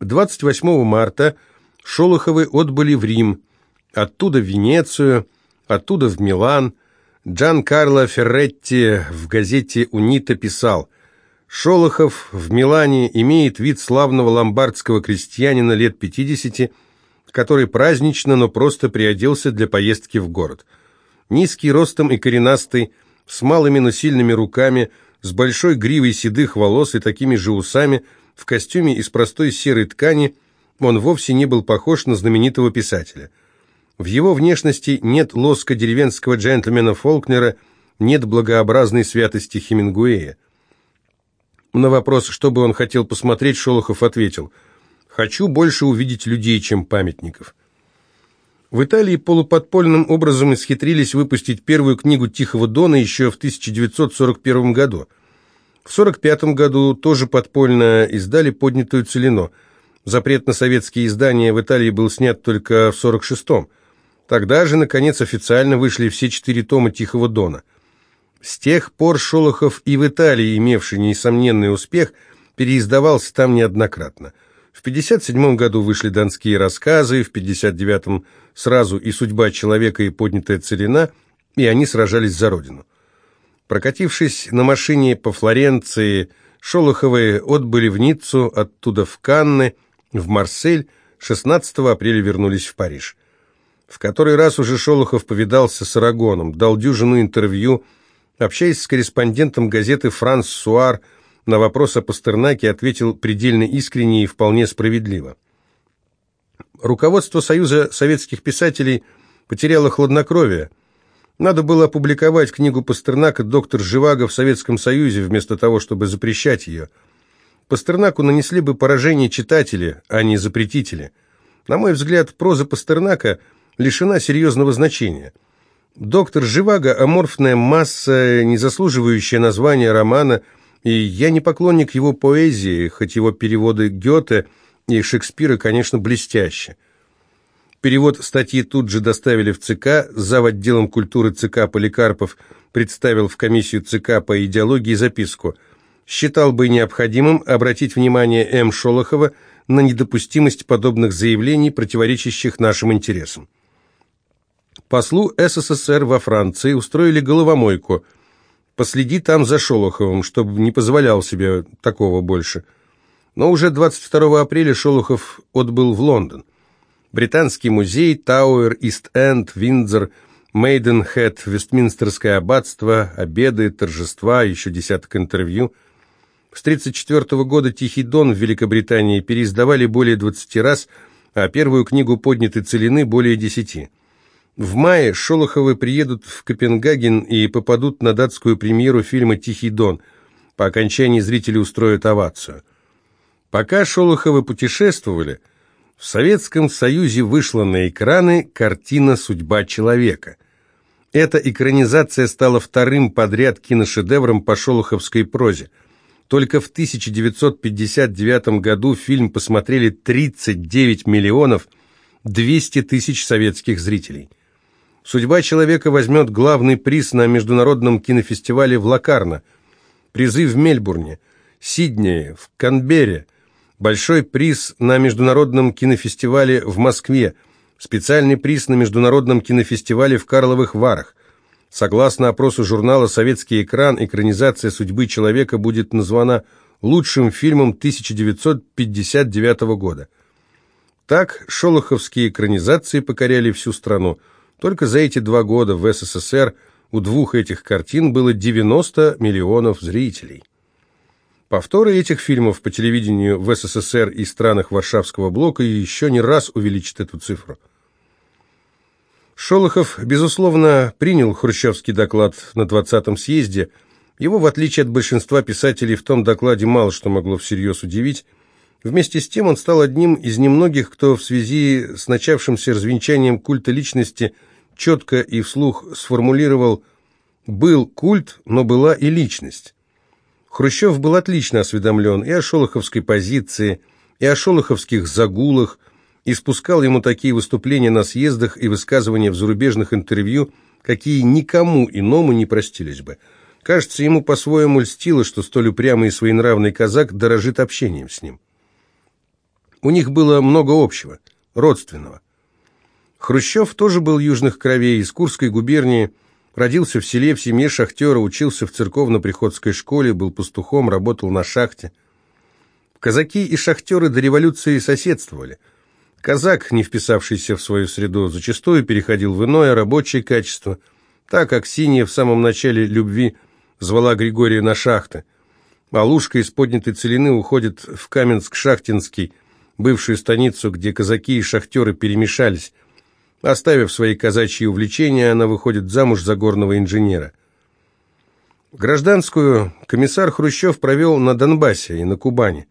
28 марта Шолоховы отбыли в Рим, оттуда в Венецию, оттуда в Милан. Джан Карло Ферретти в газете «Унита» писал «Шолохов в Милане имеет вид славного ломбардского крестьянина лет 50, который празднично, но просто приоделся для поездки в город. Низкий ростом и коренастый, с малыми, но сильными руками, с большой гривой седых волос и такими же усами, в костюме из простой серой ткани, он вовсе не был похож на знаменитого писателя. В его внешности нет лоска деревенского джентльмена Фолкнера, нет благообразной святости Хемингуэя. На вопрос, что бы он хотел посмотреть, Шолохов ответил – Хочу больше увидеть людей, чем памятников. В Италии полуподпольным образом исхитрились выпустить первую книгу Тихого Дона еще в 1941 году. В 1945 году тоже подпольно издали «Поднятую целину». Запрет на советские издания в Италии был снят только в 1946-м. Тогда же, наконец, официально вышли все четыре тома Тихого Дона. С тех пор Шолохов и в Италии, имевший несомненный успех, переиздавался там неоднократно – в 1957 году вышли «Донские рассказы», в 1959 сразу «И судьба человека, и поднятая целина», и они сражались за родину. Прокатившись на машине по Флоренции, Шолоховы отбыли в Ниццу, оттуда в Канны, в Марсель, 16 апреля вернулись в Париж. В который раз уже Шолохов повидался с Арагоном, дал дюжину интервью, общаясь с корреспондентом газеты «Франс Суар», на вопрос о Пастернаке ответил предельно искренне и вполне справедливо. Руководство Союза советских писателей потеряло хладнокровие. Надо было опубликовать книгу Пастернака «Доктор Живаго» в Советском Союзе, вместо того, чтобы запрещать ее. Пастернаку нанесли бы поражение читатели, а не запретители. На мой взгляд, проза Пастернака лишена серьезного значения. «Доктор Живаго» – аморфная масса, не заслуживающая названия романа – и я не поклонник его поэзии, хоть его переводы Гёте и Шекспира, конечно, блестящие. Перевод статьи тут же доставили в ЦК, зав. отделом культуры ЦК Поликарпов представил в комиссию ЦК по идеологии записку. Считал бы необходимым обратить внимание М. Шолохова на недопустимость подобных заявлений, противоречащих нашим интересам. Послу СССР во Франции устроили головомойку – Последи там за Шолоховым, чтобы не позволял себе такого больше. Но уже 22 апреля Шолохов отбыл в Лондон. Британский музей, Тауэр, Ист-Энд, Виндзор, Мейденхед, Вестминстерское аббатство, обеды, торжества, еще десяток интервью. С 1934 года «Тихий дон» в Великобритании переиздавали более 20 раз, а первую книгу поднятой целины более 10. В мае Шолоховы приедут в Копенгаген и попадут на датскую премьеру фильма «Тихий дон». По окончании зрители устроят овацию. Пока Шолоховы путешествовали, в Советском Союзе вышла на экраны картина «Судьба человека». Эта экранизация стала вторым подряд киношедевром по шолоховской прозе. Только в 1959 году фильм посмотрели 39 миллионов 200 тысяч советских зрителей. Судьба человека возьмет главный приз на международном кинофестивале в Лакарно, призы в Мельбурне, Сиднее, в Канберре, большой приз на международном кинофестивале в Москве, специальный приз на международном кинофестивале в Карловых Варах. Согласно опросу журнала «Советский экран», экранизация судьбы человека будет названа лучшим фильмом 1959 года. Так шолоховские экранизации покоряли всю страну – только за эти два года в СССР у двух этих картин было 90 миллионов зрителей. Повторы этих фильмов по телевидению в СССР и странах Варшавского блока еще не раз увеличат эту цифру. Шолохов, безусловно, принял хрущевский доклад на 20-м съезде. Его, в отличие от большинства писателей, в том докладе мало что могло всерьез удивить. Вместе с тем он стал одним из немногих, кто в связи с начавшимся развенчанием культа личности – четко и вслух сформулировал «был культ, но была и личность». Хрущев был отлично осведомлен и о шолоховской позиции, и о шолоховских загулах, и спускал ему такие выступления на съездах и высказывания в зарубежных интервью, какие никому иному не простились бы. Кажется, ему по-своему льстило, что столь упрямый и своенравный казак дорожит общением с ним. У них было много общего, родственного. Хрущев тоже был южных кровей, из Курской губернии, родился в селе в семье шахтера, учился в церковно-приходской школе, был пастухом, работал на шахте. Казаки и шахтеры до революции соседствовали. Казак, не вписавшийся в свою среду, зачастую переходил в иное рабочее качество, так как Синяя в самом начале любви звала Григория на шахты. А Лужка из поднятой целины уходит в Каменск-Шахтинский, бывшую станицу, где казаки и шахтеры перемешались. Оставив свои казачьи увлечения, она выходит замуж за горного инженера. Гражданскую комиссар Хрущев провел на Донбассе и на Кубани.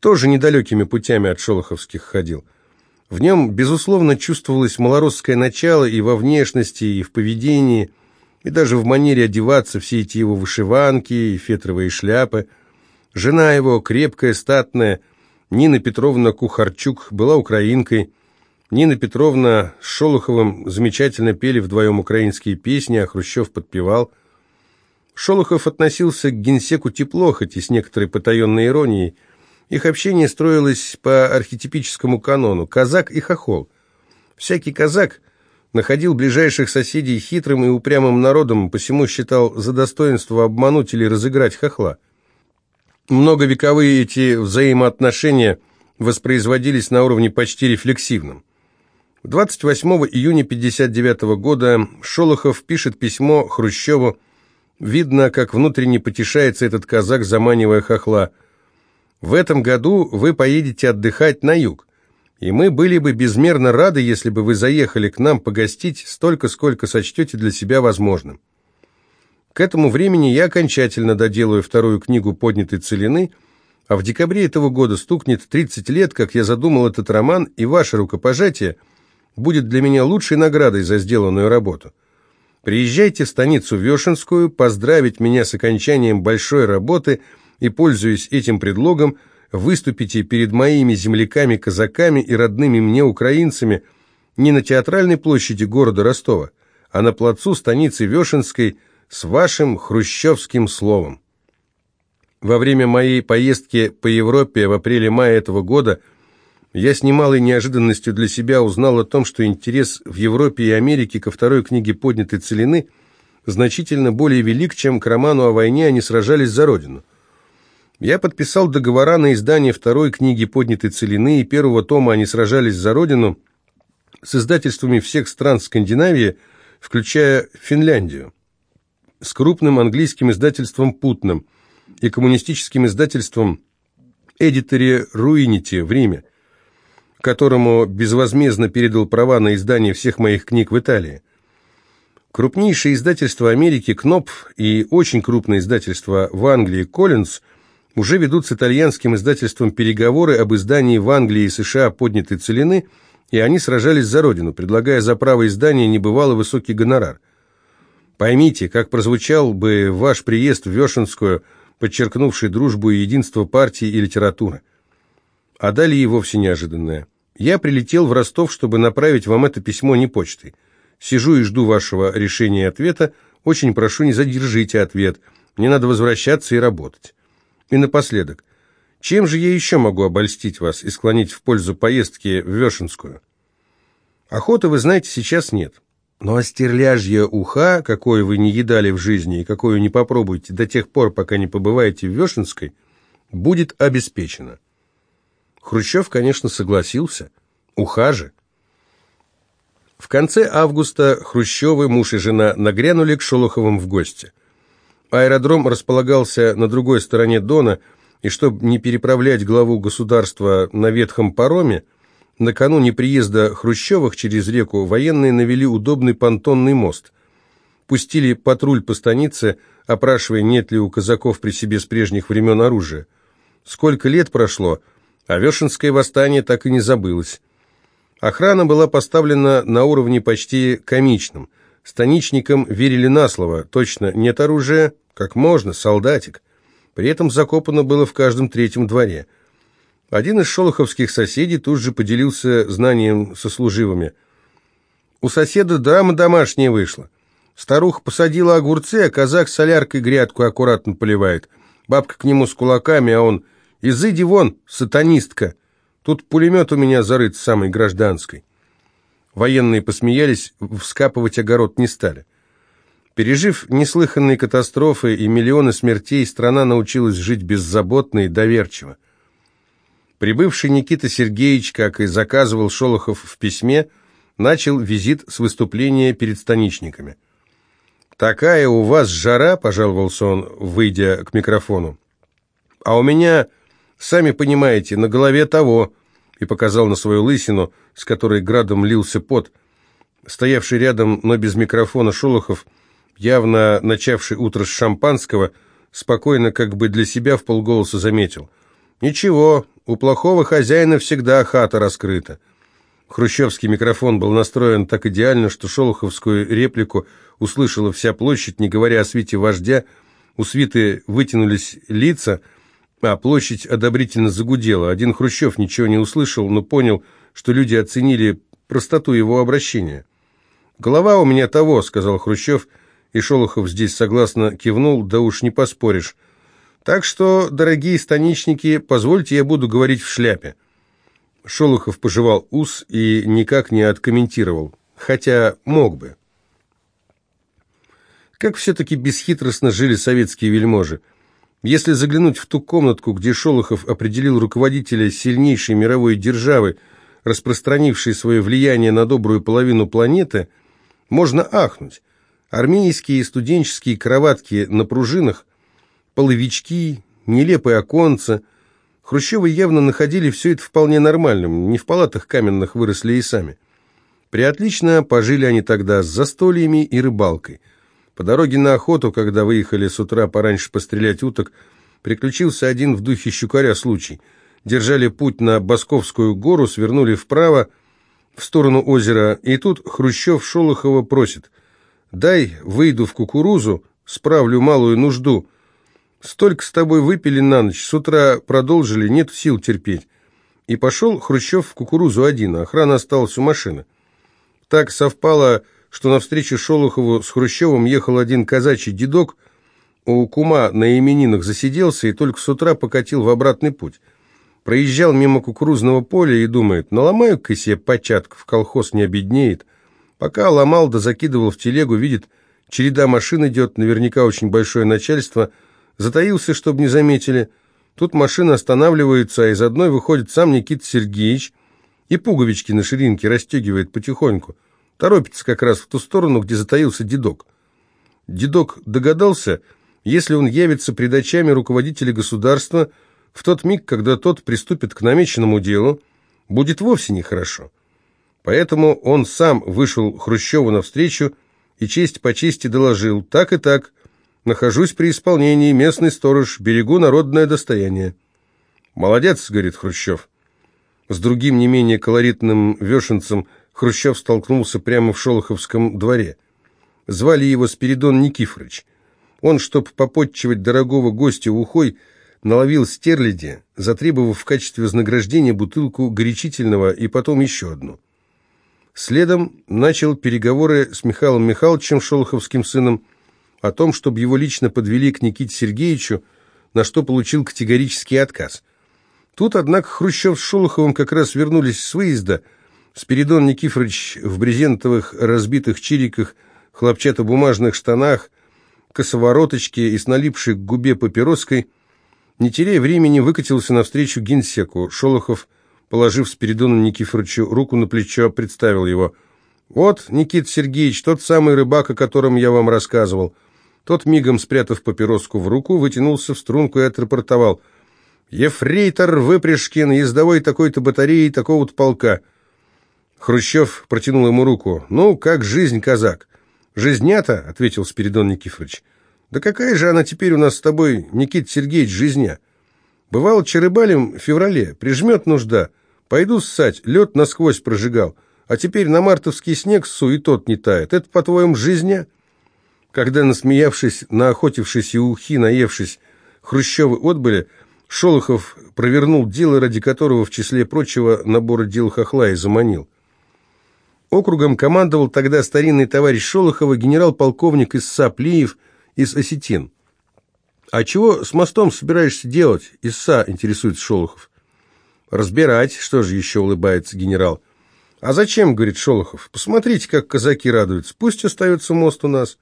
Тоже недалекими путями от шолоховских ходил. В нем, безусловно, чувствовалось малоросское начало и во внешности, и в поведении, и даже в манере одеваться все эти его вышиванки и фетровые шляпы. Жена его, крепкая, статная, Нина Петровна Кухарчук, была украинкой. Нина Петровна с Шолоховым замечательно пели вдвоем украинские песни, а Хрущев подпевал. Шолохов относился к генсеку тепло, хоть и с некоторой потаенной иронией – их общение строилось по архетипическому канону «казак и хохол». Всякий казак находил ближайших соседей хитрым и упрямым народом, посему считал за достоинство обмануть или разыграть хохла. Многовековые эти взаимоотношения воспроизводились на уровне почти рефлексивном. 28 июня 1959 года Шолохов пишет письмо Хрущеву. Видно, как внутренне потешается этот казак, заманивая хохла – в этом году вы поедете отдыхать на юг, и мы были бы безмерно рады, если бы вы заехали к нам погостить столько, сколько сочтете для себя возможным. К этому времени я окончательно доделаю вторую книгу «Поднятой целины», а в декабре этого года стукнет 30 лет, как я задумал этот роман, и ваше рукопожатие будет для меня лучшей наградой за сделанную работу. Приезжайте в станицу Вешенскую, поздравить меня с окончанием большой работы – и, пользуясь этим предлогом, выступите перед моими земляками-казаками и родными мне украинцами не на театральной площади города Ростова, а на плацу станицы Вешенской с вашим хрущевским словом. Во время моей поездки по Европе в апреле-мае этого года я с немалой неожиданностью для себя узнал о том, что интерес в Европе и Америке ко второй книге «Поднятой целины» значительно более велик, чем к роману о войне они сражались за Родину. Я подписал договора на издание второй книги «Поднятой целины» и первого тома «Они сражались за Родину» с издательствами всех стран Скандинавии, включая Финляндию, с крупным английским издательством «Путным» и коммунистическим издательством «Эдитори Руинити» в Риме, которому безвозмездно передал права на издание всех моих книг в Италии. Крупнейшее издательство Америки «Кнопф» и очень крупное издательство в Англии «Коллинз» – уже ведут с итальянским издательством переговоры об издании в Англии и США поднятой целины, и они сражались за родину, предлагая за право издания небывало высокий гонорар. Поймите, как прозвучал бы ваш приезд в Вешенскую, подчеркнувший дружбу и единство партии и литературы. А далее и вовсе неожиданное. Я прилетел в Ростов, чтобы направить вам это письмо не почтой. Сижу и жду вашего решения и ответа. Очень прошу, не задержите ответ. Мне надо возвращаться и работать. И напоследок, чем же я еще могу обольстить вас и склонить в пользу поездки в Вешенскую? Охоты, вы знаете, сейчас нет. Но остерляжья уха, какое вы не едали в жизни и какое не попробуете до тех пор, пока не побываете в Вешенской, будет обеспечено. Хрущев, конечно, согласился. Уха же. В конце августа Хрущевы, муж и жена, нагрянули к Шолоховым в гости – Аэродром располагался на другой стороне Дона, и чтобы не переправлять главу государства на ветхом пароме, накануне приезда Хрущевых через реку военные навели удобный понтонный мост. Пустили патруль по станице, опрашивая, нет ли у казаков при себе с прежних времен оружия. Сколько лет прошло, а Вешенское восстание так и не забылось. Охрана была поставлена на уровне почти комичном. Станичникам верили на слово, точно нет оружия, как можно, солдатик. При этом закопано было в каждом третьем дворе. Один из шолоховских соседей тут же поделился знанием со служивыми. У соседа драма домашняя вышла. Старуха посадила огурцы, а казак соляркой грядку аккуратно поливает. Бабка к нему с кулаками, а он «Изыди вон, сатанистка!» Тут пулемет у меня зарыт самой гражданской. Военные посмеялись, вскапывать огород не стали. Пережив неслыханные катастрофы и миллионы смертей, страна научилась жить беззаботно и доверчиво. Прибывший Никита Сергеевич, как и заказывал Шолохов в письме, начал визит с выступления перед станичниками. «Такая у вас жара», — пожаловался он, выйдя к микрофону. «А у меня, сами понимаете, на голове того», — и показал на свою лысину, с которой градом лился пот. Стоявший рядом, но без микрофона Шолохов, явно начавший утро с шампанского, спокойно, как бы для себя, в полголоса заметил. «Ничего, у плохого хозяина всегда хата раскрыта». Хрущевский микрофон был настроен так идеально, что шолоховскую реплику услышала вся площадь, не говоря о свите вождя. У свиты вытянулись лица, а площадь одобрительно загудела. Один Хрущев ничего не услышал, но понял, что люди оценили простоту его обращения. «Голова у меня того», — сказал Хрущев, и Шолохов здесь согласно кивнул, да уж не поспоришь. «Так что, дорогие станичники, позвольте я буду говорить в шляпе». Шолохов пожевал ус и никак не откомментировал, хотя мог бы. Как все-таки бесхитростно жили советские вельможи. Если заглянуть в ту комнатку, где Шолохов определил руководителя сильнейшей мировой державы, распространившей свое влияние на добрую половину планеты, можно ахнуть. Армейские студенческие кроватки на пружинах, половички, нелепые оконца – Хрущевы явно находили все это вполне нормальным, не в палатах каменных выросли и сами. Приотлично пожили они тогда с застольями и рыбалкой. По дороге на охоту, когда выехали с утра пораньше пострелять уток, приключился один в духе щукаря случай. Держали путь на Басковскую гору, свернули вправо, в сторону озера, и тут Хрущев Шолохова просит «Дай, выйду в кукурузу, справлю малую нужду». Столько с тобой выпили на ночь, с утра продолжили, нет сил терпеть. И пошел Хрущев в кукурузу один, а охрана осталась у машины. Так совпало, что навстречу Шолохову с Хрущевым ехал один казачий дедок, у кума на именинах засиделся и только с утра покатил в обратный путь. Проезжал мимо кукурузного поля и думает, наломаю-ка себе початков, колхоз не обеднеет. Пока ломал да закидывал в телегу, видит, череда машин идет, наверняка очень большое начальство – Затаился, чтобы не заметили. Тут машина останавливается, а из одной выходит сам Никита Сергеевич и пуговички на ширинке расстегивает потихоньку. Торопится как раз в ту сторону, где затаился дедок. Дедок догадался, если он явится пред очами руководителя государства, в тот миг, когда тот приступит к намеченному делу, будет вовсе нехорошо. Поэтому он сам вышел Хрущеву навстречу и честь по чести доложил, так и так, Нахожусь при исполнении, местный сторож, берегу народное достояние. «Молодец», — говорит Хрущев. С другим не менее колоритным вешенцем Хрущев столкнулся прямо в Шолоховском дворе. Звали его Спиридон Никифорович. Он, чтоб попотчевать дорогого гостя ухой, наловил стерляди, затребовав в качестве вознаграждения бутылку горячительного и потом еще одну. Следом начал переговоры с Михаилом Михайловичем, Шолоховским сыном, о том, чтобы его лично подвели к Никите Сергеевичу, на что получил категорический отказ. Тут, однако, Хрущев с Шолоховым как раз вернулись с выезда. Спиридон Никифорович в брезентовых разбитых чириках, хлопчатобумажных штанах, косовороточке и с налипшей к губе папироской, не теряя времени, выкатился навстречу генсеку. Шолохов, положив Спиридону Никифоровичу руку на плечо, представил его. «Вот, Никита Сергеевич, тот самый рыбак, о котором я вам рассказывал. Тот, мигом спрятав папироску в руку, вытянулся в струнку и отрапортовал. «Ефрейтор Выпряжкин, ездовой такой-то батареи, такого-то полка». Хрущев протянул ему руку. «Ну, как жизнь, казак?» «Жизнята?» — ответил Спиридон Никифорович. «Да какая же она теперь у нас с тобой, Никита Сергеевич, жизня? Бывало, черыбалим в феврале, прижмет нужда. Пойду ссать, лед насквозь прожигал. А теперь на мартовский снег ссу, и тот не тает. Это, по-твоему, жизня?» Когда, насмеявшись, наохотившись и ухи, наевшись, Хрущевы отбыли, Шолохов провернул дело, ради которого, в числе прочего, набора дел хохла и заманил. Округом командовал тогда старинный товарищ Шолохова, генерал-полковник из Саплиев из Осетин. «А чего с мостом собираешься делать, Исса?» – интересуется Шолохов. «Разбирать, что же еще улыбается генерал». «А зачем?» — говорит Шолохов. «Посмотрите, как казаки радуются. Пусть остается мост у нас».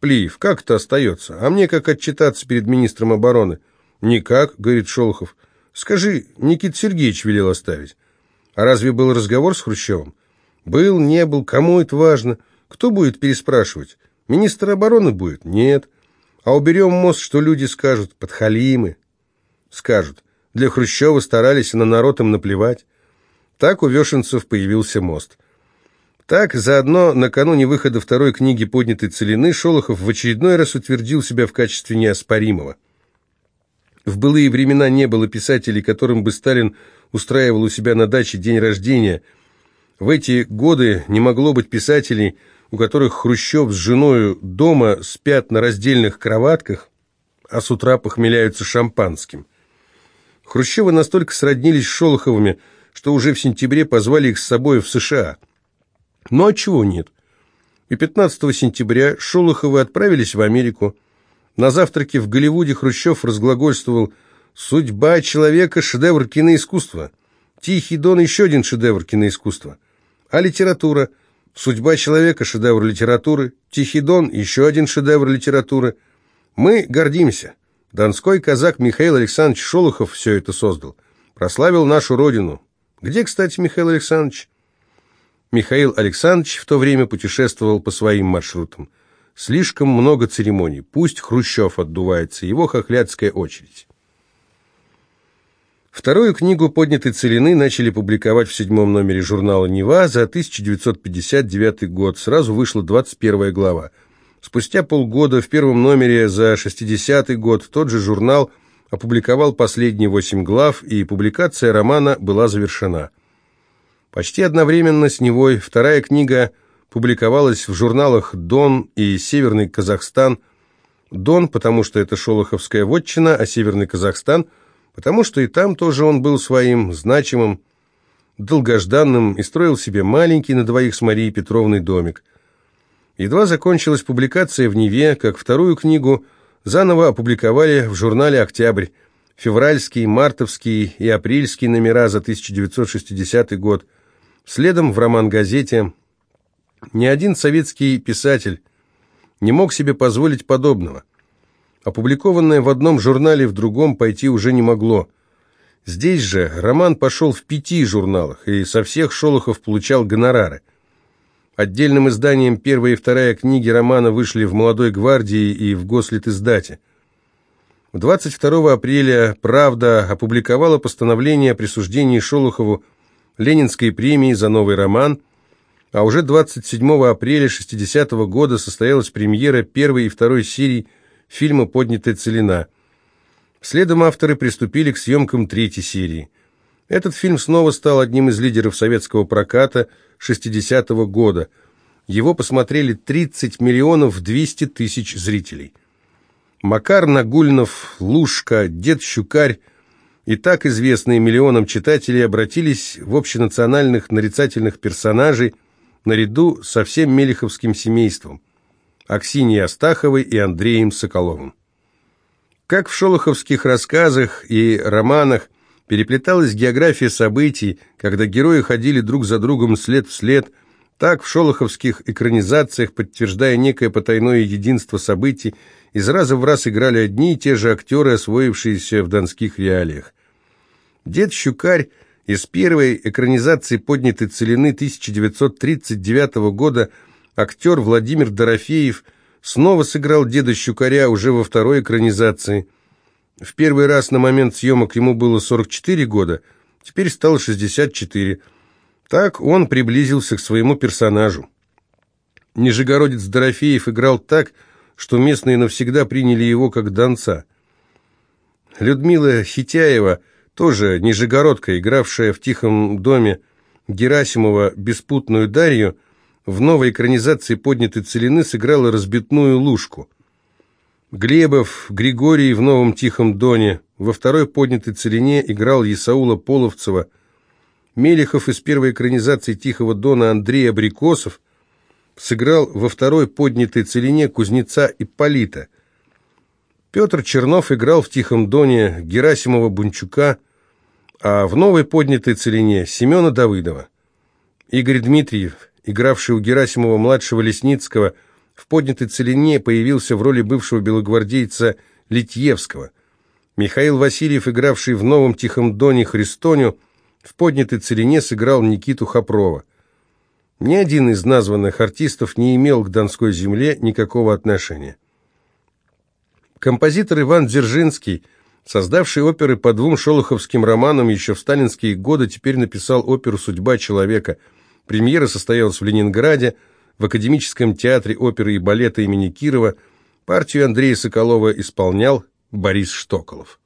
«Плиев, как это остается? А мне как отчитаться перед министром обороны?» «Никак», — говорит Шолохов. «Скажи, Никит Сергеевич велел оставить». «А разве был разговор с Хрущевым?» «Был, не был, кому это важно? Кто будет переспрашивать? Министр обороны будет? Нет. А уберем мост, что люди скажут? Подхалимы». Скажут. Для Хрущева старались, на народ им наплевать. Так у Вешенцев появился мост. Так, заодно, накануне выхода второй книги «Поднятой целины» Шолохов в очередной раз утвердил себя в качестве неоспоримого. В былые времена не было писателей, которым бы Сталин устраивал у себя на даче день рождения. В эти годы не могло быть писателей, у которых Хрущев с женой дома спят на раздельных кроватках, а с утра похмеляются шампанским. Хрущевы настолько сроднились с Шолоховыми, что уже в сентябре позвали их с собой в США. Но отчего нет? И 15 сентября Шолоховы отправились в Америку. На завтраке в Голливуде Хрущев разглагольствовал «Судьба человека – шедевр киноискусства». «Тихий дон» – еще один шедевр киноискусства. А литература – «Судьба человека» – шедевр литературы. «Тихий дон» – еще один шедевр литературы. Мы гордимся. Донской казак Михаил Александрович Шолохов все это создал. Прославил нашу родину. Где, кстати, Михаил Александрович? Михаил Александрович в то время путешествовал по своим маршрутам. Слишком много церемоний. Пусть Хрущев отдувается, его хохлядская очередь. Вторую книгу «Поднятой целины» начали публиковать в седьмом номере журнала «Нева» за 1959 год. Сразу вышла 21 глава. Спустя полгода в первом номере за 60-й год тот же журнал опубликовал последние восемь глав, и публикация романа была завершена. Почти одновременно с Невой вторая книга публиковалась в журналах «Дон» и «Северный Казахстан». «Дон», потому что это шолоховская вотчина, а «Северный Казахстан», потому что и там тоже он был своим значимым, долгожданным и строил себе маленький на двоих с Марией Петровной домик – Едва закончилась публикация в «Неве», как вторую книгу заново опубликовали в журнале «Октябрь». Февральский, мартовский и апрельский номера за 1960 год. Следом в роман-газете. Ни один советский писатель не мог себе позволить подобного. Опубликованное в одном журнале в другом пойти уже не могло. Здесь же роман пошел в пяти журналах, и со всех Шолохов получал гонорары – Отдельным изданием первая и вторая книги романа вышли в «Молодой гвардии» и в «Гослит-издате». 22 апреля «Правда» опубликовала постановление о присуждении Шолохову Ленинской премии за новый роман, а уже 27 апреля 60 -го года состоялась премьера первой и второй серий фильма «Поднятая целина». Следом авторы приступили к съемкам третьей серии. Этот фильм снова стал одним из лидеров советского проката – 60-го года. Его посмотрели 30 миллионов 200 тысяч зрителей. Макар Нагульнов, Лушка, Дед Щукарь и так известные миллионам читателей обратились в общенациональных нарицательных персонажей наряду со всем Мелеховским семейством, Аксиньей Астаховой и Андреем Соколовым. Как в шолоховских рассказах и романах переплеталась география событий, когда герои ходили друг за другом след в след, так в шолоховских экранизациях, подтверждая некое потайное единство событий, из раза в раз играли одни и те же актеры, освоившиеся в донских реалиях. Дед Щукарь из первой экранизации поднятой целины 1939 года актер Владимир Дорофеев снова сыграл деда Щукаря уже во второй экранизации – в первый раз на момент съемок ему было 44 года, теперь стало 64. Так он приблизился к своему персонажу. Нижегородец Дорофеев играл так, что местные навсегда приняли его как донца. Людмила Хитяева, тоже нижегородка, игравшая в «Тихом доме» Герасимова «Беспутную Дарью», в новой экранизации поднятой целины сыграла разбитную лужку – Глебов, Григорий в «Новом Тихом Доне», во второй поднятой целине играл Исаула Половцева, Мелехов из первой экранизации «Тихого Дона» Андрей Абрикосов сыграл во второй поднятой целине кузнеца Ипполита. Петр Чернов играл в «Тихом Доне» Герасимова Бунчука, а в новой поднятой целине Семена Давыдова. Игорь Дмитриев, игравший у Герасимова-младшего Лесницкого, в поднятой целине появился в роли бывшего белогвардейца Литьевского. Михаил Васильев, игравший в новом «Тихом доне» Христоню, в поднятой целине сыграл Никиту Хопрова. Ни один из названных артистов не имел к Донской земле никакого отношения. Композитор Иван Дзержинский, создавший оперы по двум шолоховским романам еще в сталинские годы, теперь написал оперу «Судьба человека». Премьера состоялась в Ленинграде, в Академическом театре оперы и балета имени Кирова. Партию Андрея Соколова исполнял Борис Штоколов.